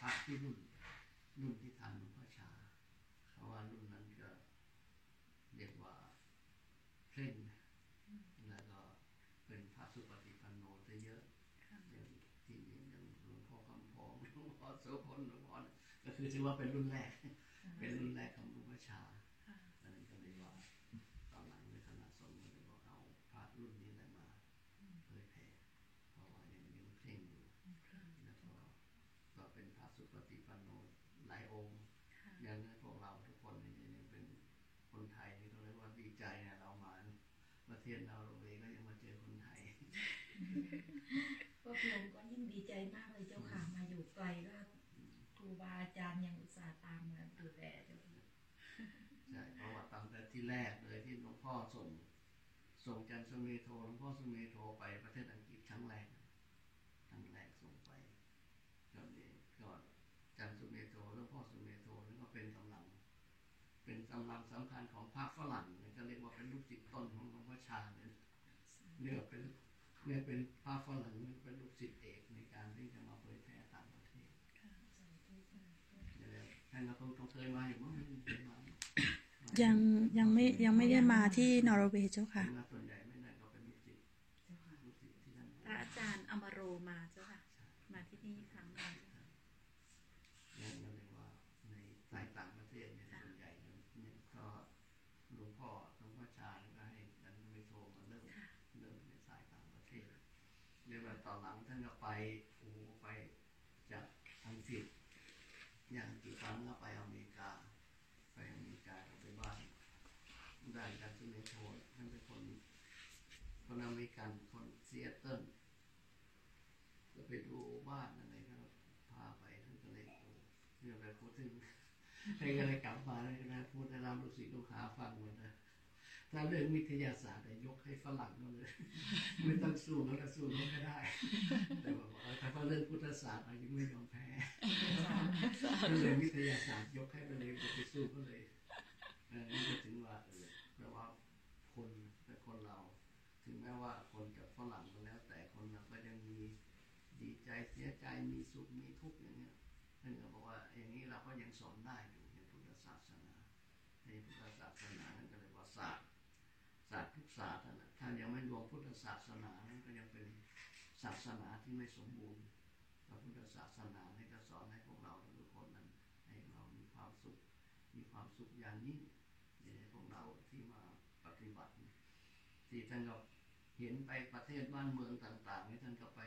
พระที่รุ่นรุ่นที่ทันหลวงพ่อชา เพราะว่ารุ่นนั้นก็เรียกว่าเคร่งแล้วก็เป็นพระสุปฏิปันโนจะเยอะอย่างที่อย่างหลวงพ่อคำพองหลวงพ่อโสพลหลวงพ่อก็คือถือว่าเป็นรุ่นแรก เป็นรุ่นแรกของหลวงพ่อชาอันนั้นก็เลยว่าตอนหลังในคณะสงฆ์ก็เลยบอกเอาพระรุ่นนี้แหละมาเผยแผ่เพราะว่ายังยังเคร่งอยู่ แล้วก็ก็เป็นพระสุปฏิปันโนหลายองค์ อย่างนั้นพวกเราทุกคนนี่ยังเป็นคนไทยนี่ก็เรียกว่าดีใจนะเรามาประเทศเราเราเองก็ยังมาเจอคนไทยพวกโยมก็ยิ่งดีใจมากเลยเจ้าค่ะมาอยู่ไกลก็ครูบาอาจารย์ยังอุตส่าห์ตามมาดูแลเจ้าค่ะใช่เพราะว่าตั้งแต่ที่แรกเลยที่หลวงพ่อส่ง ส่งอาจารย์สุเมโธหลวงพ่อสุเมโธไปประเทศอังกฤษครั้งแรกครั้งแรกส่งไปก็นี่ก็อาจารย์สุเมโธหลวงพ่อสุเมโธนั่นก็เป็นกำลัง เป็นกำลังสำคัญของพระฝรั่งเนี่ยก็เรียกว่าเป็นลูกศิษย์ต้นของหลวงพ่อ ชาเลยเนี่ยเป็นเนี่ยเป็นพระฝรั่งเนี่ยเป็นลูกศิษย์เอกในการที่จะมาเผยแผ่ต่างประเทศเนี่ยท่านก็คงต้องเคยมาอยู่มั้งไม่เคยมายังยังไม่ยังไม่ได้มาที่นอร์เวย์เจ้าค่ะมาส่วนใหญ่ไม่ได้ก็เป็นลูกศิษย์เจ้าค่ะลูกศิษย์ที่นั่นพระอาจารย์อมโรมาเจ้าค่ะ มาที่นี่ครั้งหนึงเจ้าค่ะ เนี่ยเราเรียกว่าในสายต่างประเทศเนี่ยส่วนใหญ่เนี่ยก็หลวงพ่อหลวงพ่อชาก็ให้ดันไม่โทรมาเริ่มเริ่มในสายต่างประเทศเรียกว่าตอนหลังท่านก็ไปโอ้โหไปจากอังกฤษอย่างกี่ครั้งก็ไปอเมริกา ไปอเมริกาก็ไปบ้านได้ดันที่ไม่โทรท่านเป็นคน คนอเมริกันคนซีแอตเทิลก็ไปดูบ้านอะไรก็พาไปท่านก็เลยเรื่องไปพูดถึงให้ก็เลยกลับมาเลยนะพูดให้เราลูกศิษย์ลูกหาฟังหมดนะถ้าเรื่องวิทยาศาสตร์เนี่ยยกให้ฝรั่งก็เลย ไม่ต้องสู้แล้วก็สู้เขาไม่ได้ แต่ว่าบอกว่าถ้าเรื่องพุทธศาสตร์ยังไม่ยอมแพ้เรื่องวิทยาศาสตร์ยกให้ไปเลยไปสู้ก็เลยนี่ก็ถึงว่าคนแต่คนเรา ถึงแม้ ว่าคนกับฝรั่งก็แล้ว แต่คนเราก็ยังมีดีใจเสียใจมีสุขมีทุกข์อย่างเงี้ยท่านก็บอกว่าอย่างนี้เราก็ยังสอนได้อยู่ในพุทธศาสนาในพุทธศาสนานั่นก็เรียว่าศาสตร์ศาสตร์ทุกศาสตร์นั่นแหละถ้ายังไม่รวมพุทธศาสนานั่นก็ยังเป็นศาสนาที่ไม่สมบูรณ์พระพุทธศาสนาให้ก็สอนให้พวกเราทุกคนนั้นให้เรามีความสุข มีความสุขอย่างยิ่งในพวกเราที่มาปฏิบัติ ที่ท่านก็ เห็นไปประเทศบ้านเมืองต่างๆนี่ท่านก็ไป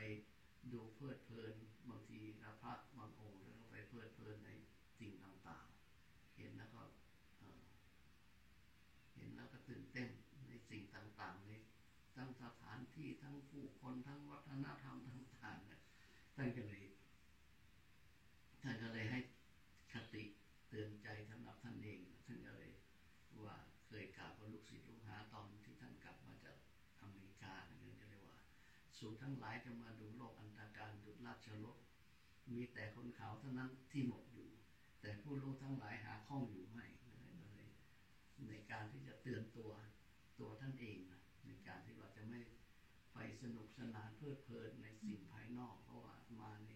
ดูเพลิดเพลินบางทีพระพระบางองค์แล้วก็ไปเพลิดเพลินในสิ่งต่างๆ เห็นแล้วก็เห็นแล้วก็ตื่นเต้นในสิ่งต่างๆในทั้งสถานที่ทั้งผู้คนทั้งวัฒนธรรมต่างๆเนี่ยท่านก็เลยท่านก็เลยให้คติเตือนใจสำหรับท่านเองท่านก็เลย ว่าเคยกล่าวกับลูกศิษย์ลูกหาตอนที่ท่านกลับมาจากอเมริกาเนี่ยจะเรียกว่า สูงทั้งหลายจะมาดูโลกอันตรการดุจราชรถมีแต่คนขาวเท่านั้นที่หมดอยู่ แต่ผู้รู้ทั้งหลายหาข้องอยู่ไม่เลยในการที่จะเตือนตัวตัวท่านเองนะในการที่เราจะไม่ไปสนุกสนานเพลิดเพลินในสิ่งภายนอก เพราะว่ามาใน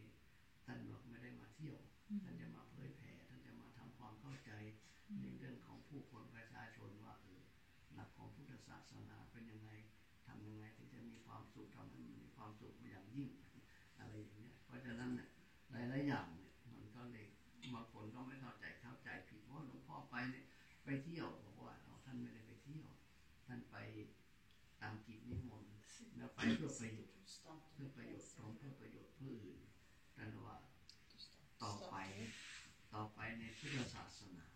ท่านบอกไม่ได้มาเที่ยว ท่านจะมาเผยแผ่ ท่านจะมาทำความเข้าใจในเรื่องของผู้คนประชาชนว่าเออหลักของพุทธศาสนาเป็นยังไง ทำยังไงถึงจะมีความสุขทำให้มันมีความสุขอย่างยิ่งอะไรอย่างเงี้ย เพราะฉะนั้นเนี่ยหลายๆอย่างเนี่ยมันก็เลยบางคนก็ไม่เข้าใจเข้าใจผิดเพราะหลวงพ่อไปเนี่ยไปเที่ยวบอกว่าเอาท่านไม่ได้ไปเที่ยว ท่านไปตามกิจนิมนต์แล้วไปเพื่อประโยชน์เพื่อประโยชน์ของเพื่อประโยชน์ผู้อื่นแต่ว่า ต่อไปต่อไปในพุทธศาสนา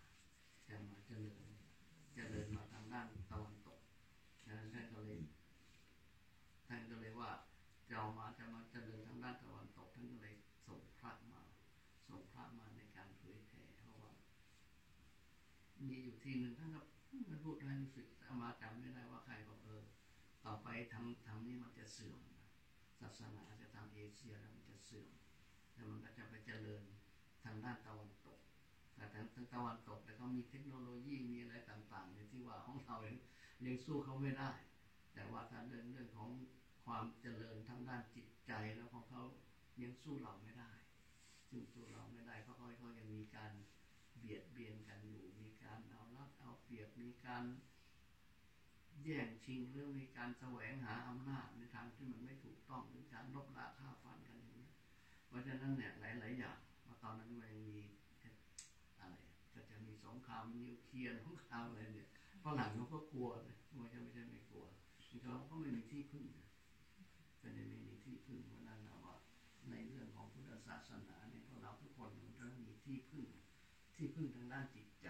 จะมาเจริญเจริญมาทางด้านตะวันตกฉะนั้นท่านก็เลยท่านก็เลยว่าจะ เอามาจะมาเจริญทางด้านตะวันตกท่านก็เลยส่งพระมา ส่งพระมาในการเผยแผ่เพราะว่า มีอยู่ทีหนึ่งท่านก็มันพูดให้รู้สึกอามาจำไม่ได้ว่าใครบอกเออต่อไปทางทางนี้มันจะเสื่อมศาสนาจะทางเอเชียแล้วมันจะเสื่อมแล้วมันก็จะไปเจริญทางด้านตะวันตกแต่ทางทางตะวันตกแต่เขามีเทคโนโลยีมีอะไรต่างๆในที่ว่าของเรายังยังสู้เขาไม่ได้ แต่ว่าถ้าเรื่องเรื่องของ ความเจริญทางด้านจิตใจแล้วของเขายังสู้เราไม่ได้ซึ่งตัวเราไม่ได้เพราะเขาเขายังมีการเบียดเบียนกันอยู่ มีการเอารัดเอาเปรียบ มีการแย่งชิงหรือมีการแสวงหาอำนาจในทางที่มันไม่ถูกต้องหรือการลบลาฆ่าฟันกันอย่างนี้เพราะฉะนั้นเนี่ยหลาย ๆ อย่างมาตอนนั้นมันยังมีอะไรก็จะมีสงครามนิวเคลียร์สงครามอะไรเนี่ยฝรั่งเขาก็กลัวนะไม่ใช่ไม่ใช่ไม่กลัวเขาก็ไม่มีที่พึ่ง ที่พึ่งทางด้านจิตใจ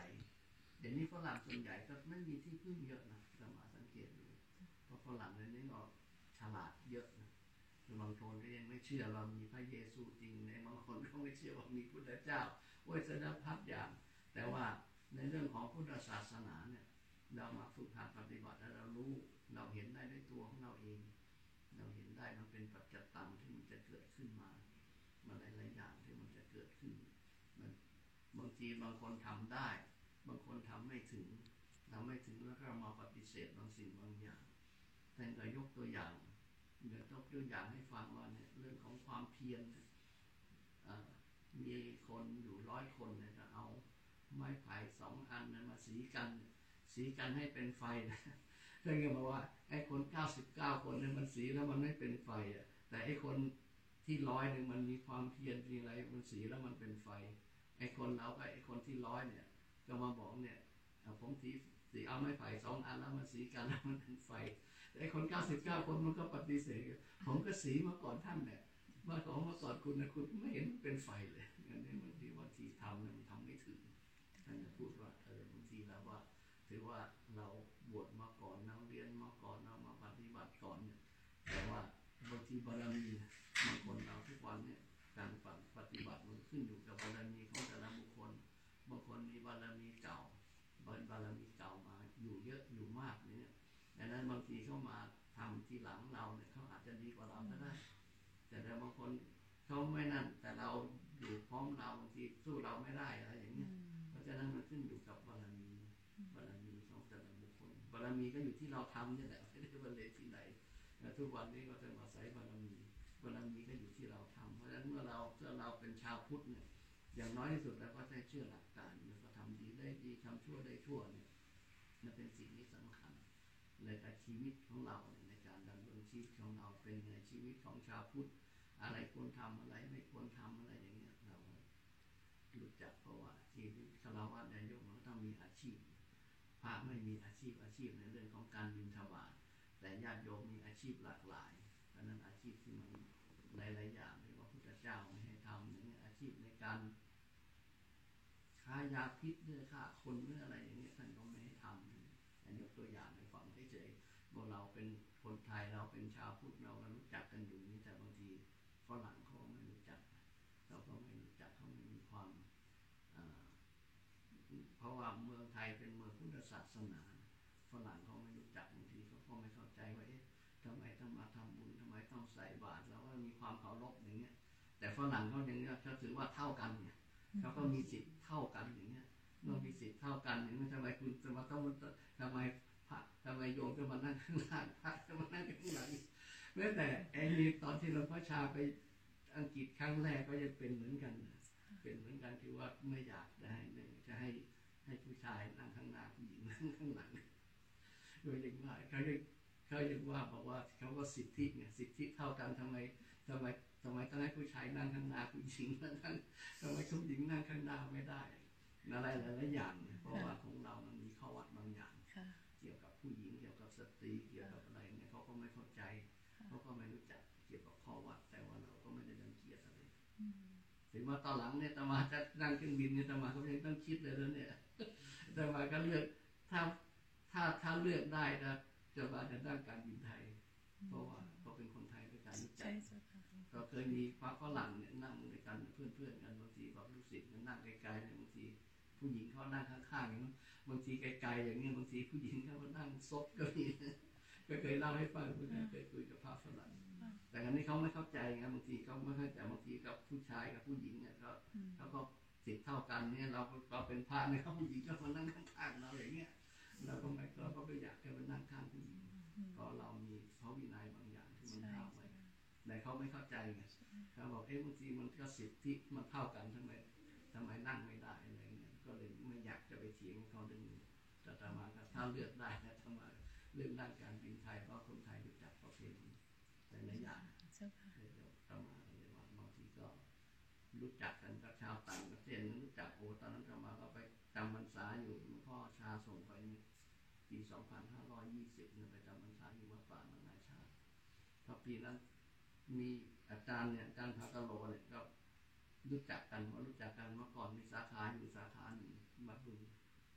เดี๋ยวนี้ฝรั่งส่วนใหญ่ก็ไม่มีที่พึ่งเยอะนะเรามาสังเกตดูเพราะฝรั่งเดี๋ยวนี้ก็ฉลาดเยอะนะบางคนก็ยังไม่เชื่อเรามีพระเยซูจริงในบางคนก็ไม่เชื่อว่ามีพุทธเจ้าโอ้ยสารพัดอย่าง แต่ว่าในเรื่องของพุทธศาสนาเนี่ย เรามาฝึกหัดปฏิบัติแล้วเรารู้เราเห็นได้ด้วยตัวของเราเอง เราเห็นได้มันเป็นปัจจตังที่มันจะเกิดขึ้นมามันหลายๆอย่างที่มันจะเกิดขึ้น บางทีบางคนทำได้ บางคนทำไม่ถึงทำไม่ถึงแล้วก็มาปฏิเสธบางสิ่งบางอย่างแต่ก็ยกตัวอย่างเดี๋ยวยกตัวอย่างให้ฟังว่าเนี่ยเรื่องของความเพียรเนี่ยอ่ามีคนอยู่ร้อยคนเนี่ยจะเอาไม้ไผ่สองอันเนยมาสีกัน สีกันให้เป็นไฟนะท่านก็บอกว่าไอ้คน99คนเนี่ยมันสีแล้วมันไม่เป็นไฟอะแต่ไอ้คนที่ร้อยหนึ่งมันมีความเพียรมีอะไรมันสีแล้วมันเป็นไฟ ไอ้คนเราก็ไอ้คนที่ร้อยเนี่ย ก็มาบอกเนี่ยผมสีสีเอาไม้ไผ่สองอันแล้วมันสีกันแล้วมันเป็นไฟแต่ไอ้คน99คนมันก็ปฏิเสธผมก็สีมาก่อนท่านเนี่ยมาของมาก่อนคุณนะคุณไม่เห็นเป็นไฟเลยงั้นเนี่ยบางทีบางทีทำเนี่ยมันทำไม่ถึงท่านจะพูดว่าเออบางทีแล้วว่าถือว่าเราบวชมาก่อนเราเรียนมาก่อนเรามาปฏิบัติก่อนเนี่ยแต่ว่าบางทีบารมีบางคนเราทุกวันเนี่ย การปฏิบัติมันขึ้นอยู่กับบารมีของแต่ละบุคคลบางคนมีบารมีเก่าบารบารมีเก่ามาอยู่เยอะอยู่มากเนี่ยดังนั้นบางทีเขามาทำทีหลังเราเนี่ยเขาอาจจะดีกว่าเราก็ได้ แต่แต่บางคนเขาไม่นั่น แต่เราอยู่พร้อมเราบางทีสู้เราไม่ได้อะไรอย่างเงี้ยเพราะฉะนั้นมันขึ้นอยู่กับบารมีบารมีของแต่ละบุคคลบารมีก็อยู่ที่เราทำนี่แหละไม่ได้บารมีที่ไหนแต่ทุกวันนี้ก็จะมาใส่บารมีบารมีก็อยู่ที่เราทำ เพราเมื่อเราเมื่อเราเป็นชาวพุทธเนี่ย อย่างน้อยที่สุดแล้วก็ได้เชื่อหลักการแล้วก็ทำดีได้ดีทำชั่วได้ชั่วเนี่ยนั่นเป็นสิ่งที่สำคัญในการชีวิตของเราเนในการดำรงชีวิตของเราเป็นในชีวิตของชาวพุทธอะไรควรทำอะไรไม่ควรทำอะไรอย่างเงี้ยเรารู้จักเพราะว่าชีวิตคารวะนายกมันต้องมีอาชีพพระไม่มีอาชีพอาชีพในเรื่องของการบินทบาทแต่ญาติโยมมีอาชีพหลากหลายเพราะนั้นอาชีพที่มันหลายๆอย่าง เจ้าไม่ให้ทำอย่างเงี้ยอาชีพในการค้ายาพิษเนื้อฆ่าคนเนื้ออะไรอย่างเงี้ยท่านก็ไม่ให้ทำอันยกตัวอย่างให้ฟังเฉยๆว่าเราเป็นคนไทยเราเป็นชาวพุทธเราก็รู้จักกันอยู่นี่แต่บางทีฝรั่งเขาไม่รู้จัก เราก็ไม่รู้จักเขาไม่มีความเพราะว่าเมืองไทยเป็นเมืองพุทธศาสนาฝรั่งเขาไม่รู้จักบางทีเขาก็ไม่เข้าใจว่าเอ๊ะทำไมต้องมาทำบุญทำไมต้องใส่บาตรแล้วก็มีความเคารพอย่างเงี้ย แต่ฝรั่งเขาอย่างเงี้ยเขาถือว่าเท่ากันเนี่ยเขาก็มีสิทธิ์เท่ากันอย่างเงี้ยเมื่อมีสิทธิ์เท่ากันอย่างเงี้ยทำไมคุณจะมาต้องทำไมพระทำไมโยมจะมานั่งข้างล่างพระจะมานั่งข้างหลังแม้แต่ไอ้นี่ตอนที่หลวงพ่อชาไปอังกฤษครั้งแรกก็ยังเป็นเหมือนกันนะเป็นเหมือนกันที่ว่าไม่อยากได้เนี่ยจะให้ให้ผู้ชายนั่งข้างหน้าผู้หญิงนั่งข้างหลังโดยอย่างว่าเขายัง เขายังว่าบอกว่าเขาก็สิทธิเนี่ยสิทธิเท่ากันทำไมทำไมทำไมต้องให้ผู้ชายนั่งข้างหน้าผู้หญิงนั่งทำไมผู้หญิงนั่งข้างหน้าไม่ได้อะไรหลายๆอย่างเนี่ยเพราะว่าของเรามันมีข้อวัดบางอย่างค่ะเกี่ยวกับผู้หญิงเกี่ยวกับสตรีเกี่ยวกับอะไรเนี่ยเขาก็ไม่เข้าใจเขาก็ไม่รู้จักเกี่ยวกับข้อวัดแต่ว่าเราก็ไม่ได้รังเกียจอะไรอืมถึงมาตอนหลังเนี่ยตมาจะนั่งเครื่องบินเนี่ยตมาก็ยังต้องคิดเลยแล้วเนี่ยตมาก็เลือกถ้าถ้าถ้าเลือกได้นะ จะมาจะนั่งการบินไทย เพราะว่าเขาเป็นคนไทยด้วยกันรู้จัใช่กเจ้าค่ะเราเคยมีพระฝรั่งเนี่ยนั่งด้วยกันเพื่อนๆกันบางทีแบบลูกศิษย์เนี่ยนั่งไกลๆเนี่ยบางทีผู้หญิงเขานั่งข้างๆอย่างนั้นบางทีไกลๆอย่างเงี้ยบางทีผู้หญิงเขามานั่งซบก็มีก็เคยเล่าให้ฟังคุณเคยคุยกับพระฝรั่งแต่อันนี้เขาไม่เข้าใจไงบางทีเขาไม่เข้าใจบางทีกับผู้ชายกับผู้หญิงเนี่ยก็อืมเขาก็สิทธิ์เท่ากันเนี่ยเราเราเป็นพระเนี่ยเขาผู้หญิงก็มานั่งข้างๆเราอย่างเงี้ย เราก็ไม่เราก็ไม่อยากจะมานั่งข้างผู้หญิงอืมเพราะเรามีพระวินัยบางอย่างที่มันใช่ห้ามเจ้าไว้ค่ะแต่เขาไม่เข้าใจไงใช่เขาบอกเอ๊ะบางทีมันก็สิทธิมันเท่ากันทำไมทำไมนั่งไม่ได้อะไรเงี้ยก็เลยไม่อยากจะไปเถียงเขาเรื่องนี้แต่ตมาก็ถ้าเลือกได้นะตมาเรื่องด้านการบินไทยเพราะคนไทยรู้จักประเพณีแต่ละอย่างเจ้าค่ะเดี๋ยวตมาเลยว่าบางทีก็รู้จักกันกับชาวต่างประเทศรู้จักโอ้ตอนนั้นตมาก็ไป จำพรรษาอยู่หลวงพ่อชาส่งไปปี 2520เนี่ยไปจำพรรษาอยู่วัดป่านานาชาพอปีนั้นมีอาจารย์เนี่ยอาจารย์พากโลเนี่ยก็รู้จักกันว่ารู้จักกันเมื่อก่อนมีสาขาอยู่สาขาหนึ่งวัดบึง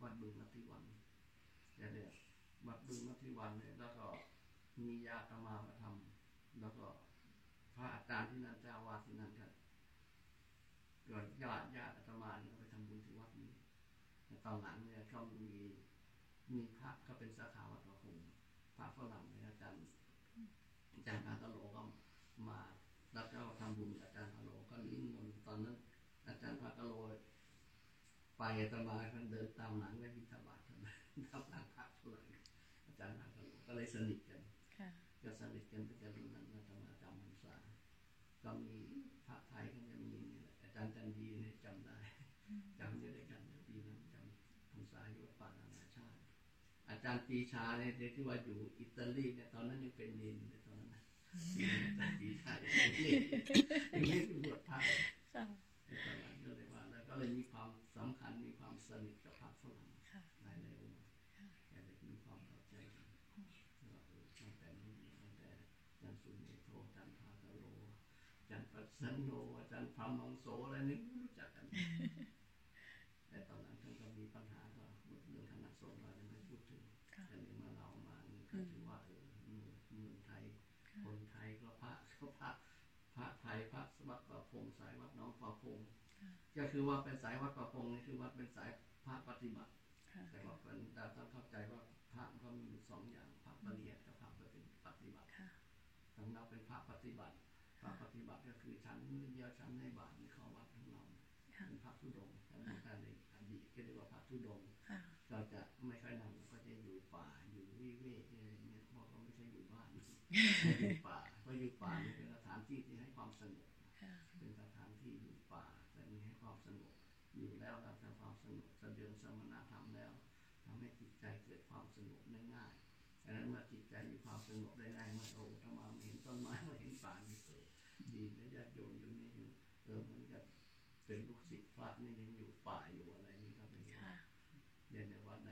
วัดบึงมัธิวันแต่เนี่ยวัดบึงมัธิวันเนี่ยแล้วก็มีญาตมามาทำแล้วก็พระอาจารย์ที่นั่นเจ้าวาสที่นั่นก็เกิดญาติญาติอาตมาเนี่ยไปทำบุญที่วัดนี้ แต่ตอนหลังเนี่ยก็มีมีพระก็เป็นสาขาวัดประพงพระฝรั่งเนี่ยอาจารย์อาจารย์พากะโลก็มาแล้วก็ทำบุญอาจารย์พาโลก็นิมนต์ตอนนั้น อาจารย์พากะโลไปอาตมาก็เดินตามหลังไปบิณฑบาตกันตามหลังพระฝรั่งอาจารย์พากะโลก็เลยสนิทกัน ค่ะ ก็สนิทกันตั้งแต่รุ่นนั้นอาตมาจำพรรษาก็มีพระไทยก็จะมีนี่แหละอาจารย์จันดีเนี่ยจำได้จำได้ด้วยกันปีนั้นจำพรรษาอยู่วัดป่านานาชาติ อา จารย์ปีชาเนี่ยที่ว่าอยู่อิตาลีเนี่ยตอนนั้นยังเป็นเนนเลยตอนนั้นนะอาจารย์ปีชายังเป็นเนนยังไม่เป็นบวชพระค่ะในตอนนั้นก็เลยว่าแล้วก็เลยมีความสำคัญมีความสนิทกับ ก็คือว่าเป็นสายวัดประพงนี่คือว่าเป็นสายพระปฏิบัติค่ะแต่ว่าเป็นเราต้องเข้าใจว่าพระก็มีอยู่สองอย่างพระปริยัติกับพระปฏิบัติค่ะของเราเป็นพระปฏิบัติ พระปฏิบัติก็คือชั้นมื้อเดียวชั้นในบาทในข้อวัดของเราค่ะเป็นพระธุดงค์แต่ในการในอดีตก็เรียกว่าพระธุดงค์ค่ะเราจะไม่ค่อยนำก็จะอยู่ป่าอยู่วิเวกอะไรอย่างเงี้ยเพราะเราไม่ใช่อยู่บ้านอยู่ป่าเพราะอยู่ป่าเนี่ย อยู่เออเหมือนกับเป็นลูกศิษย์พระนี่ยังอยู่ป่าอยู่อะไรนี่ก็เป็นค่ะเรียนได้ว่าใน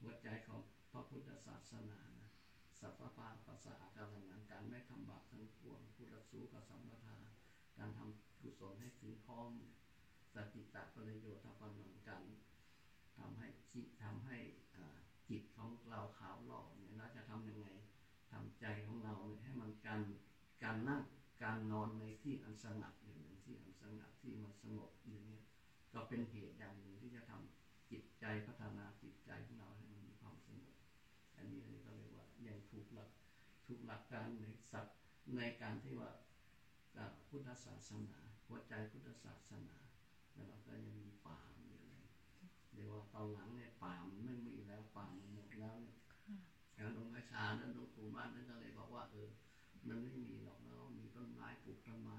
หัวใจของพระพุทธศาสนานะสัพพะปาปัสสะอาการงานการไม่ทำบาปทั้งปวงพุทธสูกับสัมปทา การทำกุศลให้ถึงพร้อมสติตะประโยชน์ทำกำลังการทำให้จิตทำให้อ่าจิตของเราขาวหล่อเนี่ยเราจะทำยังไงทำใจของเราเนี่ยให้มันการการนั่งการนอนในที่อันสงัด ที่มันสงบอย่างเงี้ยก็เป็นเหตุอย่างหนึ่งที่จะทำจิตใจพัฒนาจิตใจของเราให้มันมีความสงบอันนี้อันนี้ก็เรียกว่ายังถูกหลักถูกหลักการในสัตว์ในการที่ว่าพุทธศาสนาหัวใจพุทธศาสนาแล้วเราก็ยังมีป่ามีอะไรเรียกว่าตอนหลังเนี่ยป่ามันไม่มีแล้วป่ามหมดแล้วเนี่ยค่ะแล้วหลวงพ่อชานั้นหลวงปู่มั่นนั่นก็เลยบอกว่าเออมันไม่มีหรอกเรามีต้นไม้ปลูกต้นไม้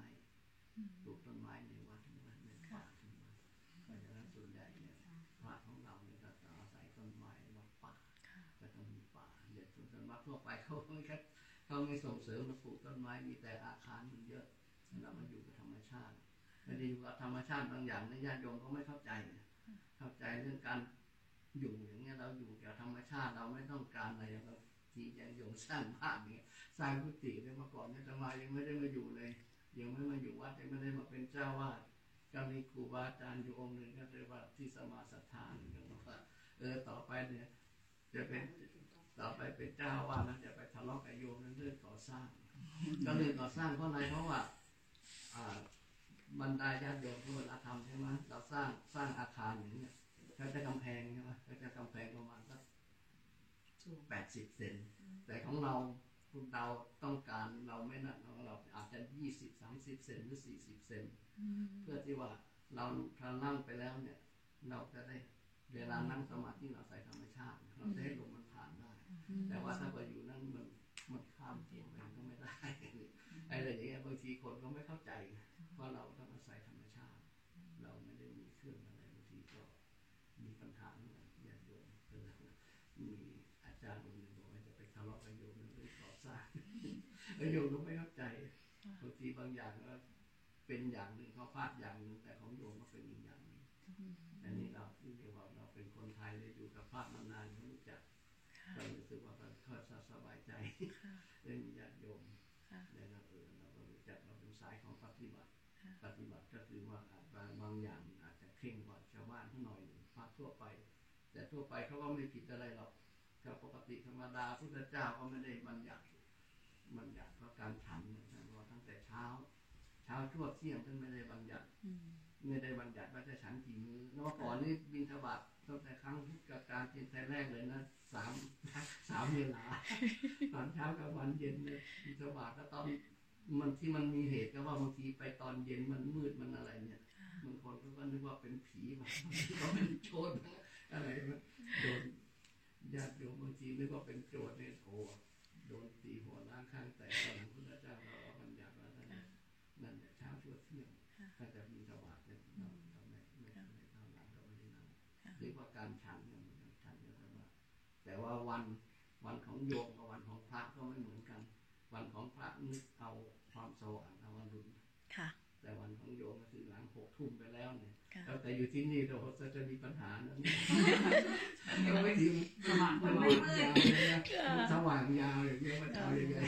ปลูกต้นไม้ใน เขาไม่ครับเขาไม่ส่งเสริมปลูกต้นไม้มีแต่อาคารมันเยอะเรามาอยู่กับธรรมชาติไม่ด้อยู่กับธรรมชาติบางอย่างในญาติโยมก็ไม่เข้าใจเข้าใจเรื่องการอยู่อย่างเงี้ยเราอยู่กับธรรมชาติเราไม่ต้องการอะไรเราที่จะโยมสร้างบ้านเนี่ยสร้างกุฏิเนี่ยเมื่อก่อนเนี่ยจะมายังไม่ได้มาอยู่เลยยังไม่มาอยู่วัดยังไม่ได้มาเป็นเจ้าวาดก็มีครูบาอาจารย์อยู่องค์หนึ่งก็เรียกว่าที่สมาศรัทธาเนี่ยก็บอกว่าเออต่อไปเนี่ยจะเป็น ต่อไปเป็นเจ้าอาว่าสนะจะไปทะเลาะกับโยมนั่นเรื่องก่อสร้างก็เรื่องก่อสร้างเพราะอะไรเพราะว่าอ่าบรรดาญาติโยมที่เวลาทำใช่ไหมเราสร้างสร้างอาคารอย่างเนี้ยเขาจะกำแพงใช่ไหมเขาจะกำแพงประมาณสักแปดสิบเซนแต่ของเราคุณเราต้องการเราไม่นั่นของเราอาจจะยี่สิบสามสิบเซนหรือสี่สิบเซนเพื่อที่ว่าเราถ้านั่งไปแล้วเนี่ย เราจะได้เวลานั่งสมาธิเราใส่ธรรมชาติเราจะให้ลมมัน แต่ว่าถ้าไปอยู่นั่นมันมันข้ามตัวไปก็ไม่ได้ไอ้อะไรอย่างเงี้ยบางทีคนก็ไม่เข้าใจไงเพราะเราต้องอาศัยธรรมชาติ เราไม่ได้มีเครื่องอะไรบางทีก็มีปัญหาเหมือนกันญาติโยมเป็นหลักนะมีอาจารย์คนหนึ่งบอกว่าจะไปทะเลาะกับโยมเรื่องก่อสร้างแล้วโยมก็ไม่เข้าใจบางทีบางอย่างก็เป็นอย่างหนึ่งเขาพลาดอย่างหนึ่งแต่ของโยมก็เป็นอีกอย่างหนึ่งอันนี้เราที่เรียกว่าเราเป็นคนไทยเลยอยู่กับพระมานานก็รู้จัก ค่ะเรารู้สึกว่ามันค่อยสบายใจค่ะเรื่องญาติโยมค่ะแล้วเราเออเราก็รู้จักเราเป็นสายของปฏิบัติค่ะปฏิบัติก็คือว่าอาจบางบางอย่างอาจจะเคร่งกว่าชาวบ้านเขาหน่อยหนึ่งพระทั่วไป แต่ทั่วไปเขาก็ไม่ผิดอะไรหรอกก็ปกติธรรมดาพุทธเจ้าก็ไม่ได้บัญญัติบัญญัติเพราะการฉันเนี่ยท่านว่าตั้งแต่เช้า เช้าชั่วเที่ยงท่านไม่ได้บัญญัติอืม ไม่ได้บัญญัติว่าจะฉันกี่มื้อเมื่อก่อนนี่บินทบาทตั้งแต่ครั้งพุทธกาลเป็นแต่แรกเลยนะสามสามเวลาตอนเช้ากับวันเย็นเนี่ยบินทบาทแล้วตอนมันที่มันมีเหตุก็ว่าบางทีไปตอนเย็นมันมืดมันอะไรเนี่ยค่ะบางคนก็นึกว่าเป็นผีบางคนก็เป็นโจรอะไรมันโดนญาติโยมบางทีนึกว่าเป็นโจรเนี่ยโอ้โดนตีหัวล้างข้างแต่ตอนหลังพุทธเจ้าเราเอาบัญญัติว่านั่นน่ะนั่นแหละเช้าชั่วเที่ยงค่ะถ้าจะมี แต่ว่าวันวันของโยมกับวันของพระก็ไม่เหมือนกัน วันของพระนึกเอาความสว่างเอาวันรุ่นค่ะ แต่วันของโยมก็คือหลังหกทุ่มไปแล้วเนี่ยค่ะแล้วแต่อยู่ที่นี่เราจะจะมีปัญหานะยังไม่ถึงสว่างมันมืดยาวเลยนะมันสว่างยาวอย่างเงี้ยมันเอายังไง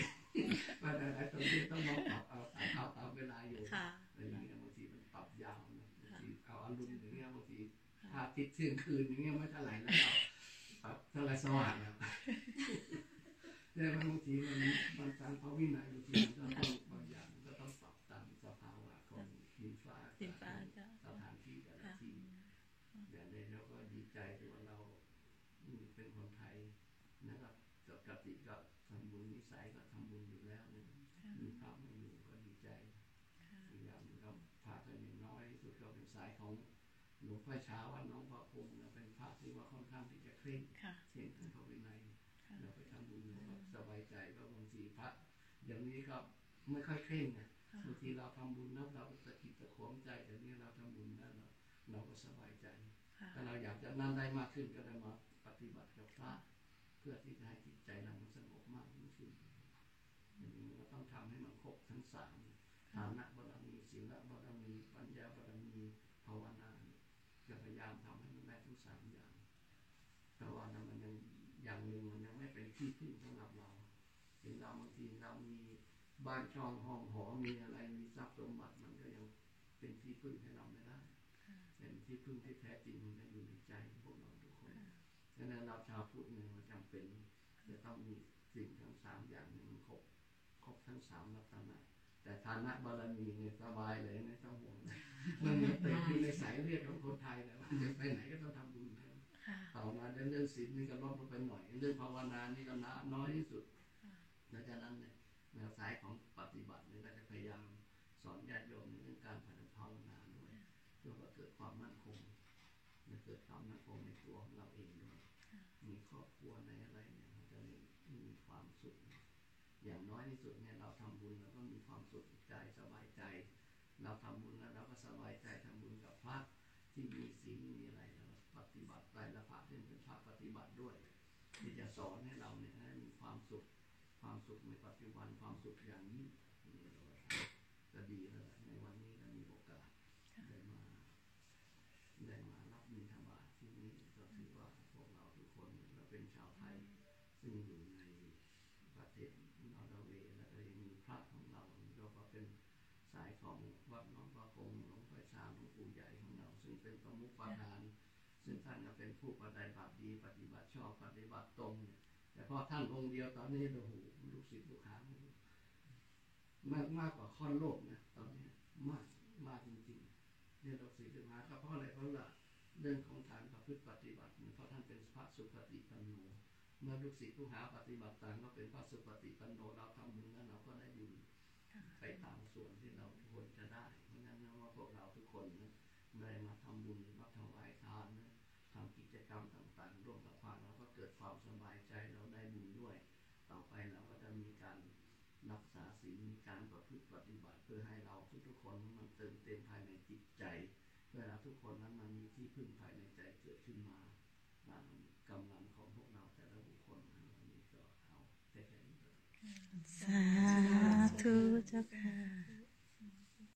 มันอะไรตรงนี้ต้องมาปรับเอาตามเอาตามเวลาอยู่ค่ะอะไรอย่างเงี้ยบางทีมันปรับยาวนะบางทีเอาอารมณ์อย่างเงี้ยบางทีถ้าทิศเที่ยงคืนอย่างเงี้ยไม่เท่าไหร่แล้ว เราปรับเท่าไหร่สว่างแล้วเนี่ยบางทีมันมันตามพระวินัยบางทีมันก็ต้องบางอย่างมันก็ต้องปรับตามสภาวะของดินฟ้าอากาศดินฟ้าอากาศสถานที่แต่ละค่ะที่อย่างนี้เราก็ดีใจที่ว่าเราเป็นคนไทยนะครับปกติก็ทำบุญนิสัยก็ทำบุญอยู่แล้วเนี่ยค่ะมีพระมาอยู่ก็ดีใจค่ะอีกอย่างหนึงก็พระเป็นอย่างน้อยที่สุดก็เป็นสายของ หลวงพ่อเช้าวัดน้องพระพงศ์นะเป็นพระที่ว่าค่อนข้างที่จะเคร่งค่ะเข่งทางพระวินัยค่ะเราไปทำบุญเราก็สบายใจก็บางทีพระอย่างนี้ก็ไม่ค่อยเคร่งนะค่ะบางทีเราทำบุญแล้วเราตะกิดตะขวงใจแต่นี้เราทำบุญแล้วเราเราก็สบายใจค่ะถ้าเราอยากจะนั่นได้มากขึ้นก็ได้มาปฏิบัติกับพระเพื่อที่จะให้จิตใจเรามันสงบมากยิ่งขึ้นอย่างนี้เราต้องทำให้มันครบทั้งสามฐานะบารมีศีลบารมีปัญญาบารมีภาวนาเนี่ย จะพยายามทำให้มันได้ทั้งสามอย่าง แต่ว่านั้นมันยังอย่างหนึ่งมันยังไม่เป็นที่พึ่งสำหรับเราถึงเราบางทีเรามีบ้านช่องห้องหอมีอะไรมีทรัพย์สมบัติมันก็ยังเป็นที่พึ่งให้เราไม่ได้เป็นที่พึ่งที่แท้จริงมันจะอยู่ในใจพวกเราทุกคนดังนั้นเราชาวพุทธเนี่ยมันจำเป็นจะต้องมีสิ่งทั้งสามอย่างหนี้มันครบครบทั้งสามลักษณะแต่ฐานะบารมีเนี่ยสบายเลยไม่ต้องห่วง เลยมันติดอยู่ในสายเลือดของคนไทยแล้วจะไปไหนก็ต้องทำบุญกันค่ะต่อมาเรื่องศีลนี่ก็ลดลงไปหน่อย เรื่องภาวนานี่ก็น้อยที่สุดดังนั้นเนี่ยแนวสายของปฏิบัติเนี่ยก็จะพยายามสอนญาติโยมในเรื่องการภาวนาด้วยเพื่อว่าเกิดความมั่นคงและเกิดความมั่นคงในตัวของเราเองด้วย มีครอบครัวในอะไรเนี่ยมันจะมีมีความสุข อย่างน้อยที่สุดเนี่ยเราทำบุญเราก็มีความสุขใจสบายใจ เราทำบุญแล้วเราก็สบายใจทำบุญกับพระที่มีศีลมีอะไรเราปฏิบัติไปแล้วพระที่เป็นพระปฏิบัติด้วย ที่จะสอนให้เราเนี่ยให้มีความสุขความสุขในปัจจุบันความสุขอย่างยิ่งนี่เราก็จะดีแล้วในวันนี้เรามีโอกาสได้มาได้มารับบิณฑบาตที่นี่ก็ถือว่าพวกเราทุกคนเราเป็นชาวไทยซึ่งอยู่ในประเทศนอร์เวย์และก็ยังมีพระของเราเราก็เป็นสาย ของวัดหน้องประคงหลวงพ่อชาหลวงปู่ใหญ่ของเราซึ่งเป็นประมุขประธาน ซึ่งท่านก็เป็นผู้ปฏิบัติดีปฏิบัติชอบปฏิบัติตรงเนี่ยแต่พอท่านองค์เดียวตอนนี้โอ้โหลูกศิษย์ลูกหามากมากกว่าค่อนโลกนะตอนนี้มากมากจริงๆเนี่ยลูกศิษย์ลูกหาก็เพราะอะไรเพราะว่าเรื่องของฐานประพฤติปฏิบัติเนี่ยเพราะท่านเป็นพระสุปฏิปันโนเมื่อลูกศิษย์ลูกหาปฏิบัติตามก็เป็นพระสุปฏิปันโนเราทำบุญแล้วเราก็ได้บุญ ไปตามส่วนที่เราควรจะได้เพราะฉะนั้นนะว่าพวกเราทุกคนนะได้มาทำบุญมาถวายทานนะทำกิจกรรมต่างๆร่วมกับพระเราก็เกิดความสบายใจเราได้บุญด้วย ต่อไปเราก็จะมีการรักษาศีลมีการประพฤติปฏิบัติเพื่อให้เราทุกๆคนมันเติมเต็มภายในจิตใจเพื่อเราทุกคนนั้นมันมีที่พึ่งภายในใจเกิดขึ้นมาตามกำลังของพวกเราแต่ละบุคคลนะวันนี้ก็เอาแต่แค่นี้ก่อนสา ธุเจ้าค่ะ